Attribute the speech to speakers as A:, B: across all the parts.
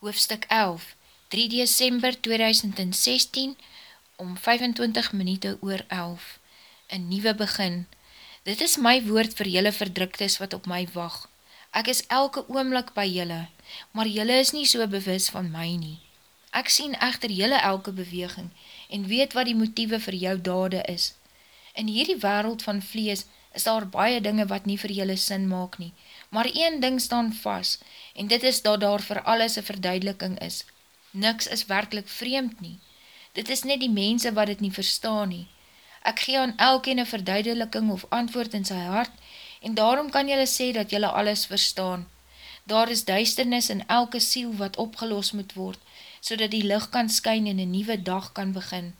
A: Hoofstuk 11 3 December 2016 om 25 minute oor 11 Een nieuwe begin Dit is my woord vir jylle verdruktes wat op my wacht. Ek is elke oomlik by jylle, maar jylle is nie so bewus van my nie. Ek sien echter jylle elke beweging en weet wat die motieve vir jou dade is. In hierdie wereld van vlees is daar baie dinge wat nie vir jylle sin maak nie, maar een ding staan vast, en dit is dat daar vir alles een verduideliking is. Niks is werkelijk vreemd nie. Dit is net die mense wat het nie verstaan nie. Ek gee aan elkeen een verduideliking of antwoord in sy hart, en daarom kan jylle sê dat jylle alles verstaan. Daar is duisternis in elke siel wat opgelos moet word, so dat die licht kan skyn en een nieuwe dag kan begin.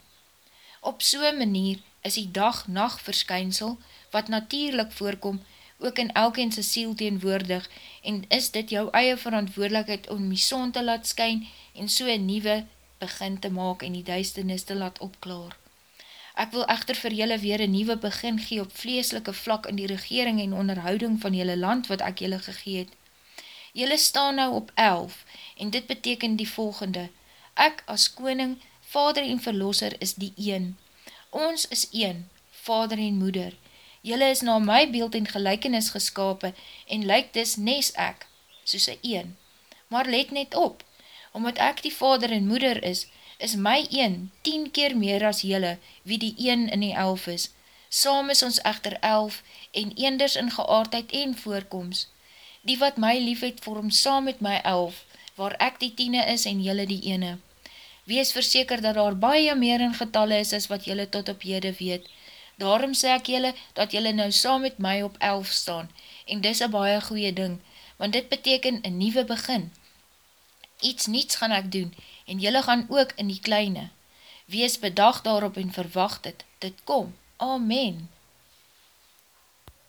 A: Op so'n manier is die dag-nacht verskynsel, wat natuurlijk voorkom, ook in elkeen sy siel teenwoordig, en is dit jou eie verantwoordelikheid om die son te laat skyn, en so een nieuwe begin te maak en die duisternis te laat opklaar. Ek wil echter vir julle weer een nieuwe begin gee op vleeslike vlak in die regering en onderhouding van julle land wat ek julle gegeet. Julle staan nou op 11 en dit beteken die volgende. Ek as koning, vader en verlosser is die een. Ons is een, vader en moeder. Julle is na my beeld en gelijkenis geskapen en lyk dis nes ek, soos een een. Maar let net op, omdat ek die vader en moeder is, is my een tien keer meer as julle, wie die een in die elf is. Saam is ons echter elf en eenders in geaardheid en voorkomst. Die wat my lief het vorm saam met my elf, waar ek die tiene is en julle die ene. Wees verseker dat daar baie meer in getalle is as wat julle tot op jede weet. Daarom sê ek julle dat julle nou saam met my op elf staan en dis een baie goeie ding, want dit beteken een nieuwe begin. Iets niets gaan ek doen en julle gaan ook in die kleine. Wees bedag daarop en verwacht het, dit kom. Amen.